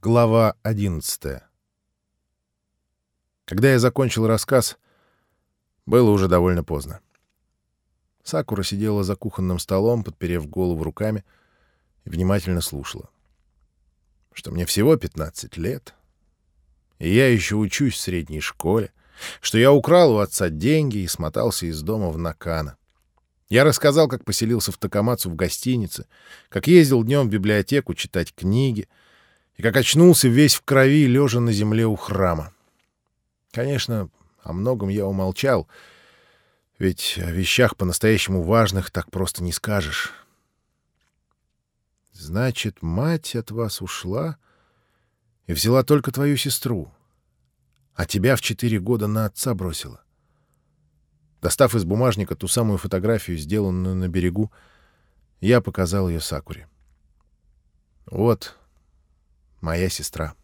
Глава 11 Когда я закончил рассказ, было уже довольно поздно. Сакура сидела за кухонным столом, подперев голову руками, и внимательно слушала. Что мне всего 15 лет, и я еще учусь в средней школе, что я украл у отца деньги и смотался из дома в Накана. Я рассказал, как поселился в Такамацу в гостинице, как ездил днем в библиотеку читать книги, и как очнулся весь в крови, лежа на земле у храма. Конечно, о многом я умолчал, ведь о вещах по-настоящему важных так просто не скажешь. Значит, мать от вас ушла и взяла только твою сестру, а тебя в четыре года на отца бросила. Достав из бумажника ту самую фотографию, сделанную на берегу, я показал ее Сакуре. Вот моя сестра.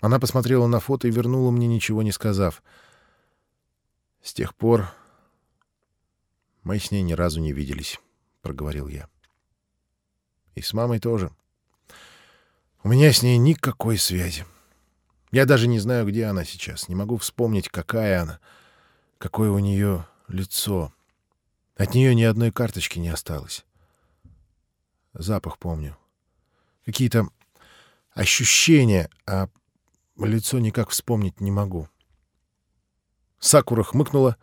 Она посмотрела на фото и вернула мне, ничего не сказав. С тех пор мы с ней ни разу не виделись, — проговорил я. И с мамой тоже. У меня с ней никакой связи. Я даже не знаю, где она сейчас. Не могу вспомнить, какая она — Какое у нее лицо. От нее ни одной карточки не осталось. Запах помню. Какие-то ощущения, а лицо никак вспомнить не могу. Сакура хмыкнула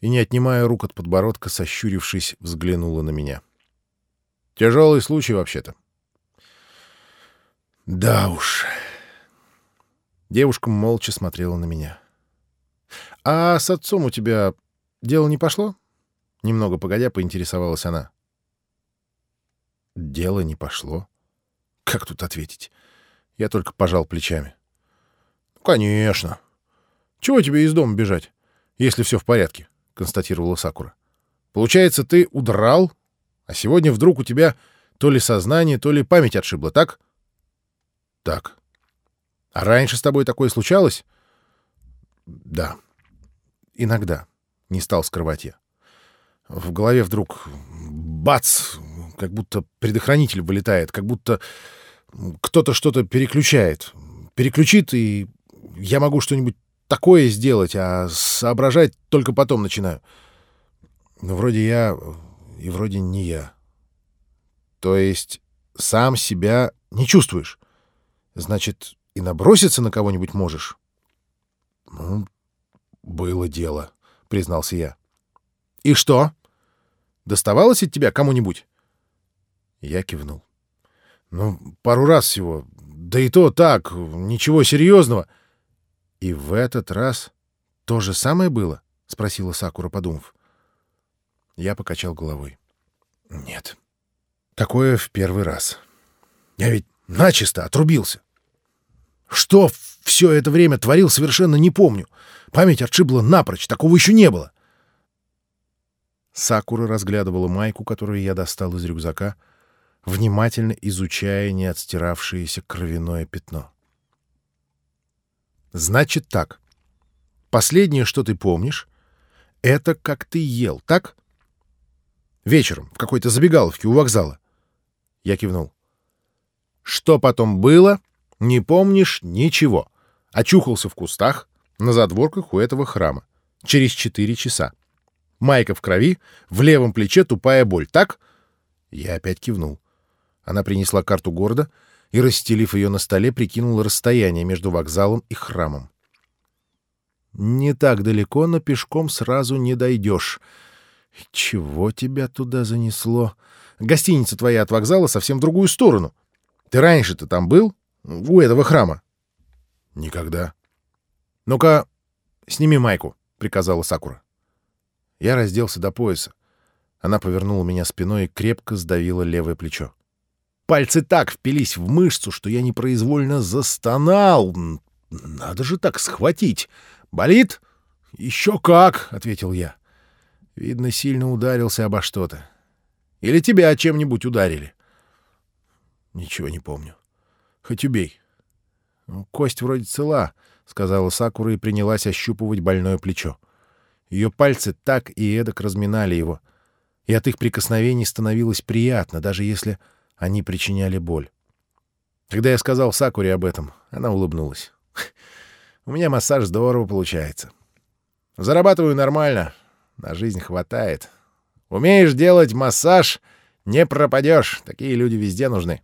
и, не отнимая рук от подбородка, сощурившись, взглянула на меня. Тяжелый случай вообще-то. Да уж. Девушка молча смотрела на меня. — «А с отцом у тебя дело не пошло?» Немного погодя, поинтересовалась она. «Дело не пошло? Как тут ответить?» Я только пожал плечами. «Конечно. Чего тебе из дома бежать, если все в порядке?» — констатировала Сакура. «Получается, ты удрал, а сегодня вдруг у тебя то ли сознание, то ли память отшибла, так?» «Так. А раньше с тобой такое случалось?» «Да». Иногда. Не стал скрывать я. В голове вдруг бац, как будто предохранитель вылетает, как будто кто-то что-то переключает. Переключит, и я могу что-нибудь такое сделать, а соображать только потом начинаю. Но вроде я и вроде не я. То есть сам себя не чувствуешь. Значит, и наброситься на кого-нибудь можешь? Ну, «Было дело», — признался я. «И что? Доставалось от тебя кому-нибудь?» Я кивнул. «Ну, пару раз всего. Да и то так, ничего серьезного». «И в этот раз то же самое было?» — спросила Сакура, подумав. Я покачал головой. «Нет. Такое в первый раз. Я ведь начисто отрубился. Что все это время творил, совершенно не помню. Память отшибла напрочь, такого еще не было. Сакура разглядывала майку, которую я достал из рюкзака, внимательно изучая неотстиравшееся кровяное пятно. «Значит так. Последнее, что ты помнишь, это как ты ел, так? Вечером, в какой-то забегаловке у вокзала». Я кивнул. «Что потом было, не помнишь ничего. Очухался в кустах, на задворках у этого храма. Через четыре часа. Майка в крови, в левом плече тупая боль. Так? Я опять кивнул. Она принесла карту города и, расстелив ее на столе, прикинула расстояние между вокзалом и храмом. «Не так далеко, но пешком сразу не дойдешь. Чего тебя туда занесло? Гостиница твоя от вокзала совсем в другую сторону. Ты раньше-то там был? У этого храма?» «Никогда», «Ну-ка, сними майку», — приказала Сакура. Я разделся до пояса. Она повернула меня спиной и крепко сдавила левое плечо. Пальцы так впились в мышцу, что я непроизвольно застонал. Надо же так схватить. «Болит?» «Еще как», — ответил я. Видно, сильно ударился обо что-то. Или тебя чем-нибудь ударили? Ничего не помню. Хоть убей. Ну, кость вроде цела, — сказала Сакура и принялась ощупывать больное плечо. Ее пальцы так и эдак разминали его, и от их прикосновений становилось приятно, даже если они причиняли боль. Когда я сказал Сакуре об этом, она улыбнулась. У меня массаж здорово получается. Зарабатываю нормально, на жизнь хватает. Умеешь делать массаж, не пропадешь. Такие люди везде нужны.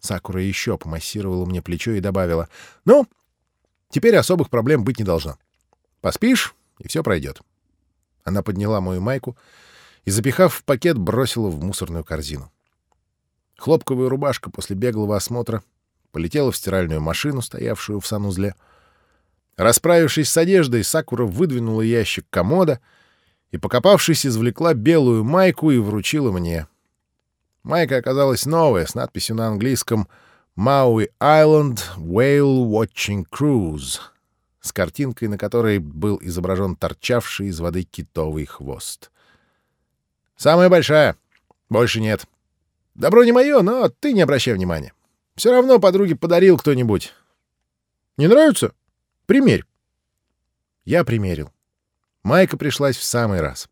Сакура еще помассировала мне плечо и добавила. «Ну, теперь особых проблем быть не должно. Поспишь, и все пройдет». Она подняла мою майку и, запихав в пакет, бросила в мусорную корзину. Хлопковая рубашка после беглого осмотра полетела в стиральную машину, стоявшую в санузле. Расправившись с одеждой, Сакура выдвинула ящик комода и, покопавшись, извлекла белую майку и вручила мне. Майка оказалась новая, с надписью на английском «Maui Island Whale Watching Cruise», с картинкой, на которой был изображен торчавший из воды китовый хвост. «Самая большая. Больше нет. Добро не мое, но ты не обращай внимания. Все равно подруге подарил кто-нибудь. Не нравится? Примерь». Я примерил. Майка пришлась в самый раз.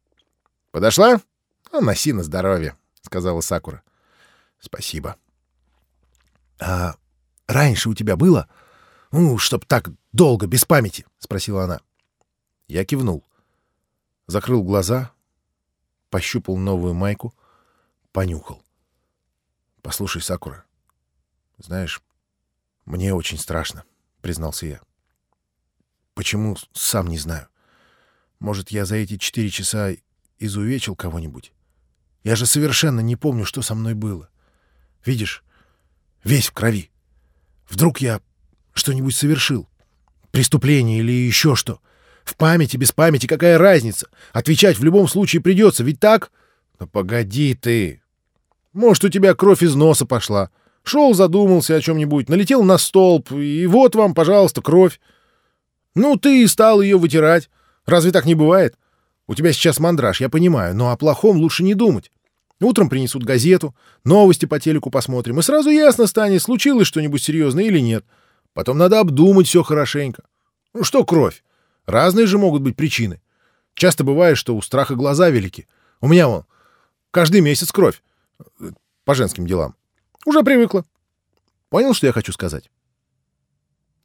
«Подошла? Ну, носи на здоровье», — сказала Сакура. «Спасибо». «А раньше у тебя было? Ну, чтоб так долго, без памяти?» — спросила она. Я кивнул. Закрыл глаза, пощупал новую майку, понюхал. «Послушай, Сакура, знаешь, мне очень страшно», — признался я. «Почему, сам не знаю. Может, я за эти четыре часа изувечил кого-нибудь? Я же совершенно не помню, что со мной было. Видишь, весь в крови. Вдруг я что-нибудь совершил? Преступление или еще что? В памяти, без памяти, какая разница? Отвечать в любом случае придется, ведь так? Да погоди ты. Может, у тебя кровь из носа пошла. Шел, задумался о чем-нибудь, налетел на столб, и вот вам, пожалуйста, кровь. Ну, ты и стал ее вытирать. Разве так не бывает? У тебя сейчас мандраж, я понимаю, но о плохом лучше не думать. Утром принесут газету, новости по телеку посмотрим, и сразу ясно станет, случилось что-нибудь серьезное или нет. Потом надо обдумать все хорошенько. Ну что кровь? Разные же могут быть причины. Часто бывает, что у страха глаза велики. У меня вон каждый месяц кровь. По женским делам. Уже привыкла. Понял, что я хочу сказать?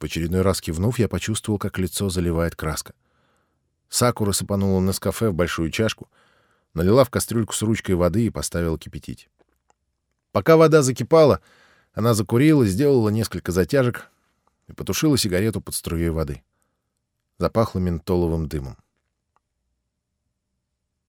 В очередной раз кивнув, я почувствовал, как лицо заливает краска. Сакура сыпанула на кафе в большую чашку, налила в кастрюльку с ручкой воды и поставила кипятить. Пока вода закипала, она закурила, сделала несколько затяжек и потушила сигарету под струей воды. Запахло ментоловым дымом.